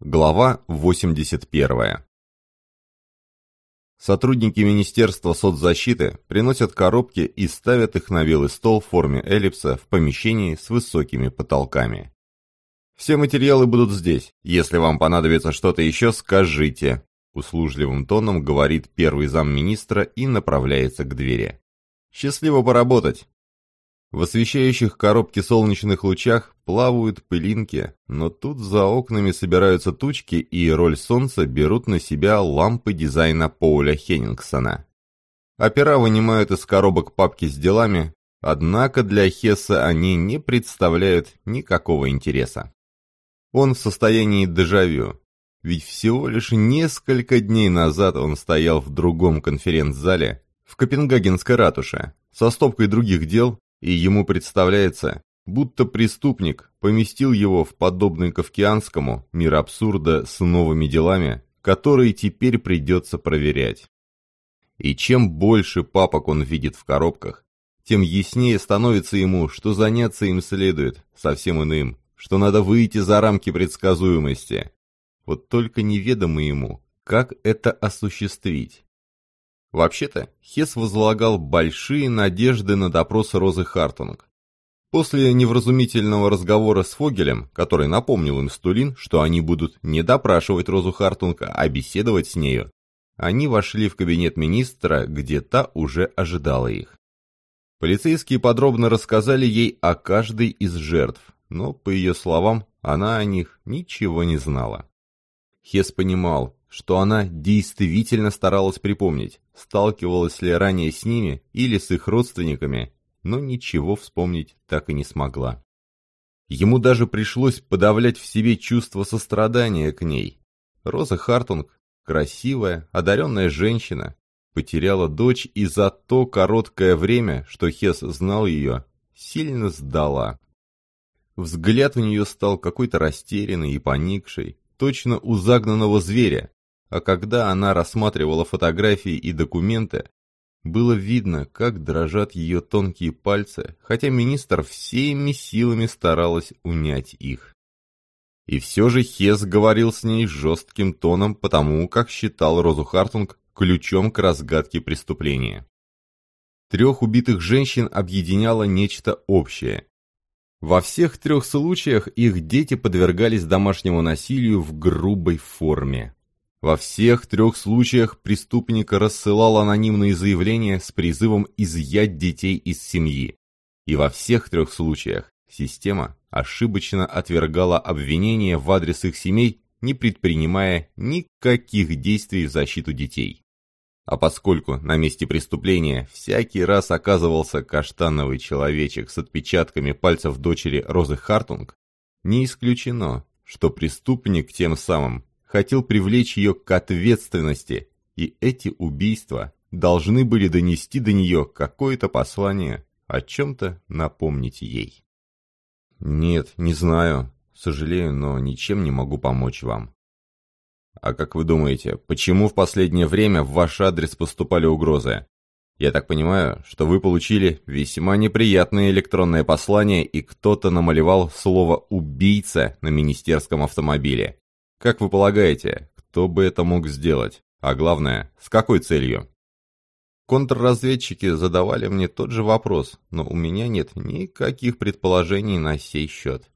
Глава 81. Сотрудники Министерства соцзащиты приносят коробки и ставят их на белый стол в форме эллипса в помещении с высокими потолками. Все материалы будут здесь. Если вам понадобится что-то еще, скажите. Услужливым тоном говорит первый замминистра и направляется к двери. Счастливо поработать. В освещающих коробки солнечных лучах плавают пылинки, но тут за окнами собираются тучки, и роль солнца берут на себя лампы дизайна Поуля Хеннингсона. Опера вынимают из коробок папки с делами, однако для Хесса они не представляют никакого интереса. Он в состоянии дежавю, ведь всего лишь несколько дней назад он стоял в другом конференц-зале в Копенгагенской ратуше со стопкой других дел и ему представляется, будто преступник поместил его в подобный кавкианскому мир абсурда с новыми делами, которые теперь придется проверять. И чем больше папок он видит в коробках, тем яснее становится ему, что заняться им следует совсем иным, что надо выйти за рамки предсказуемости. Вот только неведомо ему, как это осуществить. Вообще-то, Хес возлагал большие надежды на допрос Розы Хартунг. После невразумительного разговора с Фогелем, который напомнил им Стулин, что они будут не допрашивать Розу Хартунг, а беседовать с нею, они вошли в кабинет министра, где та уже ожидала их. Полицейские подробно рассказали ей о каждой из жертв, но, по ее словам, она о них ничего не знала. Хес понимал, что она действительно старалась припомнить, сталкивалась ли ранее с ними или с их родственниками, но ничего вспомнить так и не смогла. Ему даже пришлось подавлять в себе чувство сострадания к ней. Роза Хартунг, красивая, одаренная женщина, потеряла дочь и за то короткое время, что Хес знал ее, сильно сдала. Взгляд у нее стал какой-то растерянный и поникший, точно у загнанного зверя, а когда она рассматривала фотографии и документы, было видно, как дрожат ее тонкие пальцы, хотя министр всеми силами старалась унять их. И все же Хес говорил с ней жестким тоном, потому как считал Розу Хартунг ключом к разгадке преступления. Трех убитых женщин объединяло нечто общее. Во всех трех случаях их дети подвергались домашнему насилию в грубой форме. Во всех трех случаях преступник рассылал анонимные заявления с призывом изъять детей из семьи. И во всех трех случаях система ошибочно отвергала обвинения в адрес их семей, не предпринимая никаких действий в защиту детей. А поскольку на месте преступления всякий раз оказывался каштановый человечек с отпечатками пальцев дочери Розы Хартунг, не исключено, что преступник тем самым хотел привлечь ее к ответственности, и эти убийства должны были донести до нее какое-то послание, о чем-то напомнить ей. «Нет, не знаю. Сожалею, но ничем не могу помочь вам». «А как вы думаете, почему в последнее время в ваш адрес поступали угрозы? Я так понимаю, что вы получили весьма неприятное электронное послание, и кто-то намалевал слово «убийца» на министерском автомобиле. Как вы полагаете, кто бы это мог сделать? А главное, с какой целью? Контрразведчики задавали мне тот же вопрос, но у меня нет никаких предположений на сей счет.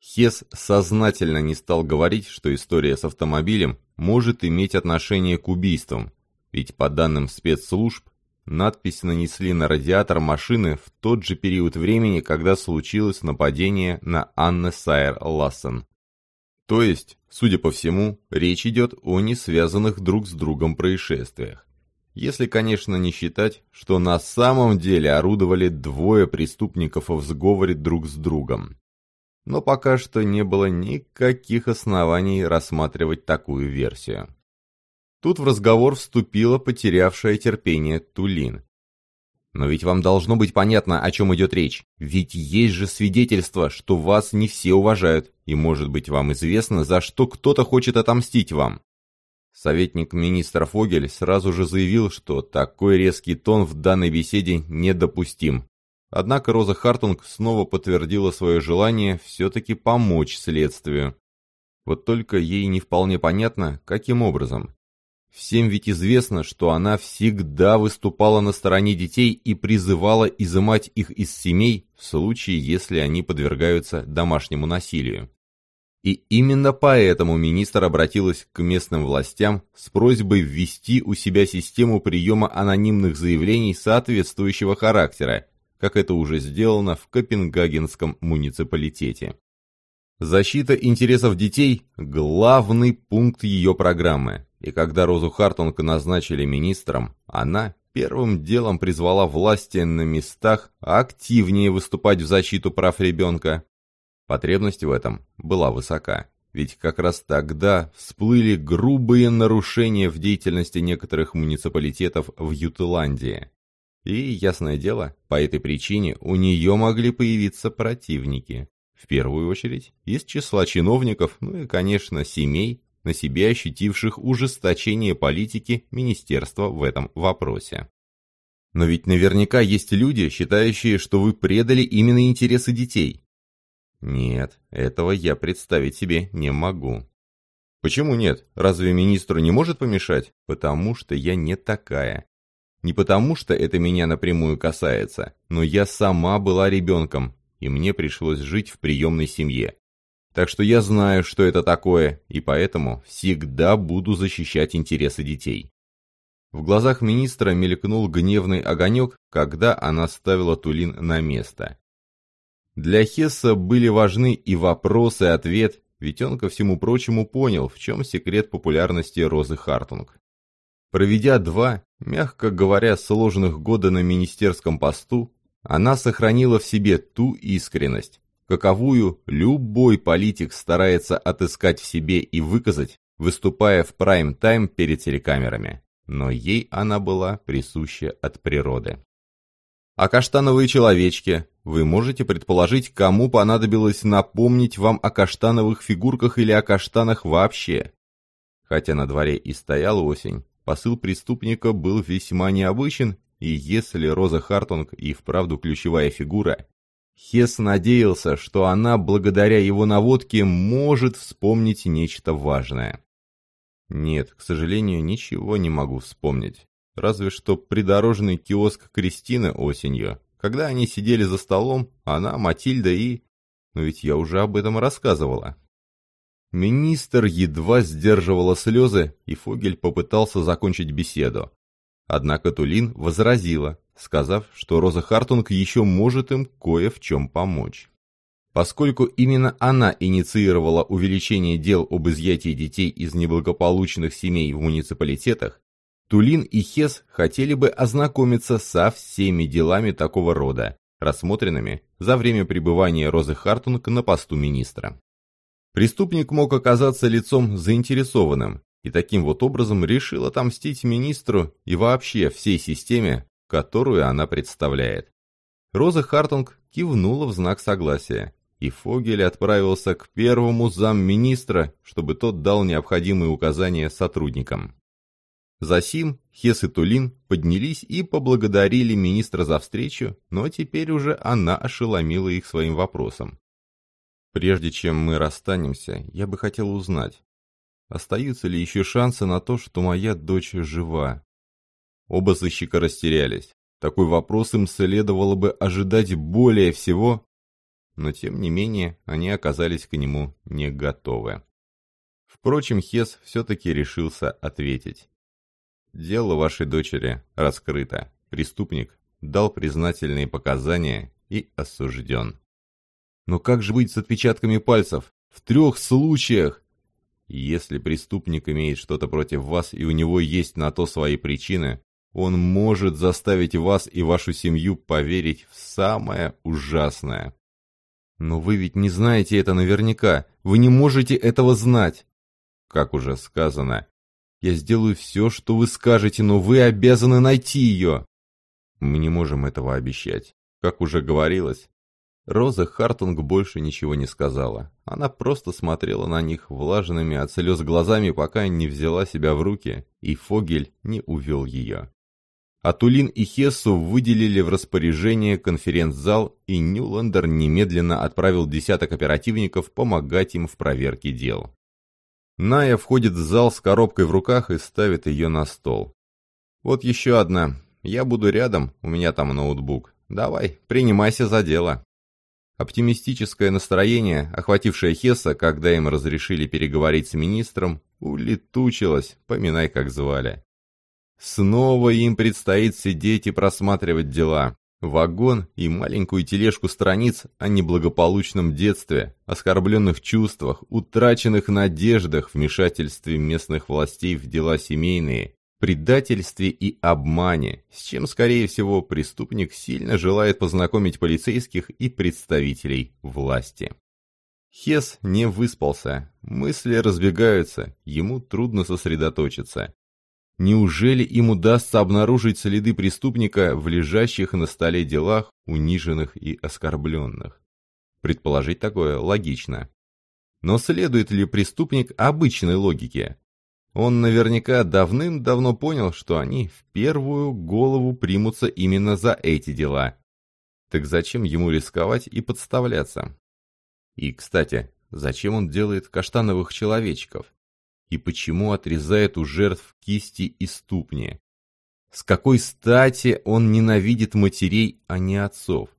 Хес сознательно не стал говорить, что история с автомобилем может иметь отношение к убийствам, ведь по данным спецслужб, надпись нанесли на радиатор машины в тот же период времени, когда случилось нападение на Анне Сайер Лассен. То есть, судя по всему, речь идет о не связанных друг с другом происшествиях. Если, конечно, не считать, что на самом деле орудовали двое преступников в сговоре друг с другом. Но пока что не было никаких оснований рассматривать такую версию. Тут в разговор вступила потерявшая терпение Тулин. Но ведь вам должно быть понятно, о чем идет речь. Ведь есть же свидетельство, что вас не все уважают, и может быть вам известно, за что кто-то хочет отомстить вам. Советник министра Фогель сразу же заявил, что такой резкий тон в данной беседе недопустим. Однако Роза Хартунг снова подтвердила свое желание все-таки помочь следствию. Вот только ей не вполне понятно, каким образом. Всем ведь известно, что она всегда выступала на стороне детей и призывала изымать их из семей в случае, если они подвергаются домашнему насилию. И именно поэтому министр обратилась к местным властям с просьбой ввести у себя систему приема анонимных заявлений соответствующего характера, как это уже сделано в Копенгагенском муниципалитете. Защита интересов детей – главный пункт ее программы, и когда Розу Хартунг назначили министром, она первым делом призвала власти на местах активнее выступать в защиту прав ребенка. Потребность в этом была высока, ведь как раз тогда всплыли грубые нарушения в деятельности некоторых муниципалитетов в Ютландии. И, ясное дело, по этой причине у нее могли появиться противники. В первую очередь, из числа чиновников, ну и, конечно, семей, на себе ощутивших ужесточение политики министерства в этом вопросе. Но ведь наверняка есть люди, считающие, что вы предали именно интересы детей. Нет, этого я представить себе не могу. Почему нет? Разве министру не может помешать? Потому что я не такая. Не потому что это меня напрямую касается, но я сама была ребенком, и мне пришлось жить в приемной семье. Так что я знаю, что это такое, и поэтому всегда буду защищать интересы детей. В глазах министра мелькнул гневный огонек, когда она ставила Тулин на место. Для Хесса были важны и вопрос, и ответ, ведь он ко всему прочему понял, в чем секрет популярности Розы Хартунг. Проведя два, мягко говоря, сложных года на министерском посту, она сохранила в себе ту искренность, каковую любой политик старается отыскать в себе и выказать, выступая в прайм-тайм перед телекамерами. Но ей она была присуща от природы. А каштановые человечки, вы можете предположить, кому понадобилось напомнить вам о каштановых фигурках или о каштанах вообще? Хотя на дворе и стояла осень, посыл преступника был весьма необычен, и если Роза Хартунг и вправду ключевая фигура, Хес надеялся, что она, благодаря его наводке, может вспомнить нечто важное. Нет, к сожалению, ничего не могу вспомнить. Разве что придорожный киоск Кристины осенью, когда они сидели за столом, она, Матильда и... Но ведь я уже об этом рассказывала. Министр едва сдерживала слезы, и Фогель попытался закончить беседу. Однако Тулин возразила, сказав, что Роза Хартунг еще может им кое в чем помочь. Поскольку именно она инициировала увеличение дел об изъятии детей из неблагополучных семей в муниципалитетах, Тулин и Хес хотели бы ознакомиться со всеми делами такого рода, рассмотренными за время пребывания Розы Хартунг на посту министра. Преступник мог оказаться лицом заинтересованным и таким вот образом решил отомстить министру и вообще всей системе, которую она представляет. Роза Хартунг кивнула в знак согласия, и Фогель отправился к первому замминистра, чтобы тот дал необходимые указания сотрудникам. Засим, Хес и Тулин поднялись и поблагодарили министра за встречу, но теперь уже она ошеломила их своим вопросом. «Прежде чем мы расстанемся, я бы хотел узнать, остаются ли еще шансы на то, что моя дочь жива?» Оба сыщика растерялись. Такой вопрос им следовало бы ожидать более всего, но тем не менее они оказались к нему не готовы. Впрочем, Хес все-таки решился ответить. «Дело вашей дочери раскрыто. Преступник дал признательные показания и осужден». «Но как же быть с отпечатками пальцев? В трех случаях!» «Если преступник имеет что-то против вас и у него есть на то свои причины, он может заставить вас и вашу семью поверить в самое ужасное. Но вы ведь не знаете это наверняка. Вы не можете этого знать. Как уже сказано, я сделаю все, что вы скажете, но вы обязаны найти ее. Мы не можем этого обещать. Как уже говорилось, Роза Хартунг больше ничего не сказала. Она просто смотрела на них влажными от слез глазами, пока не взяла себя в руки, и Фогель не увел ее. Атулин и Хессу выделили в распоряжение конференц-зал, и Нюландер немедленно отправил десяток оперативников помогать им в проверке дел. Ная входит в зал с коробкой в руках и ставит ее на стол. «Вот еще одна. Я буду рядом, у меня там ноутбук. Давай, принимайся за дело». Оптимистическое настроение, охватившее Хесса, когда им разрешили переговорить с министром, улетучилось, поминай, как звали. Снова им предстоит сидеть и просматривать дела. Вагон и маленькую тележку страниц о неблагополучном детстве, оскорбленных чувствах, утраченных надеждах, вмешательстве местных властей в дела семейные, предательстве и обмане, с чем, скорее всего, преступник сильно желает познакомить полицейских и представителей власти. Хес не выспался, мысли разбегаются, ему трудно сосредоточиться. Неужели им удастся обнаружить следы преступника в лежащих на столе делах униженных и оскорбленных? Предположить такое логично. Но следует ли преступник обычной логике? Он наверняка давным-давно понял, что они в первую голову примутся именно за эти дела. Так зачем ему рисковать и подставляться? И, кстати, зачем он делает каштановых человечков? И почему отрезает у жертв кисти и ступни. С какой стати он ненавидит матерей, а не отцов?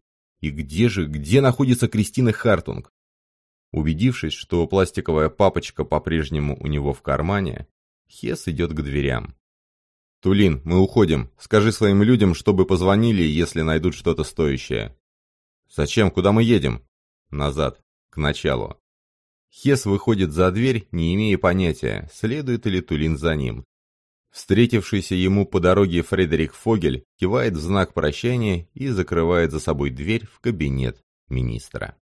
И где же, где находится Кристина Хартунг? Убедившись, что пластиковая папочка по-прежнему у него в кармане, Хес идет к дверям. «Тулин, мы уходим. Скажи своим людям, чтобы позвонили, если найдут что-то стоящее». «Зачем? Куда мы едем?» «Назад. К началу». Хес выходит за дверь, не имея понятия, следует ли Тулин за ним. Встретившийся ему по дороге Фредерик Фогель кивает в знак прощания и закрывает за собой дверь в кабинет министра.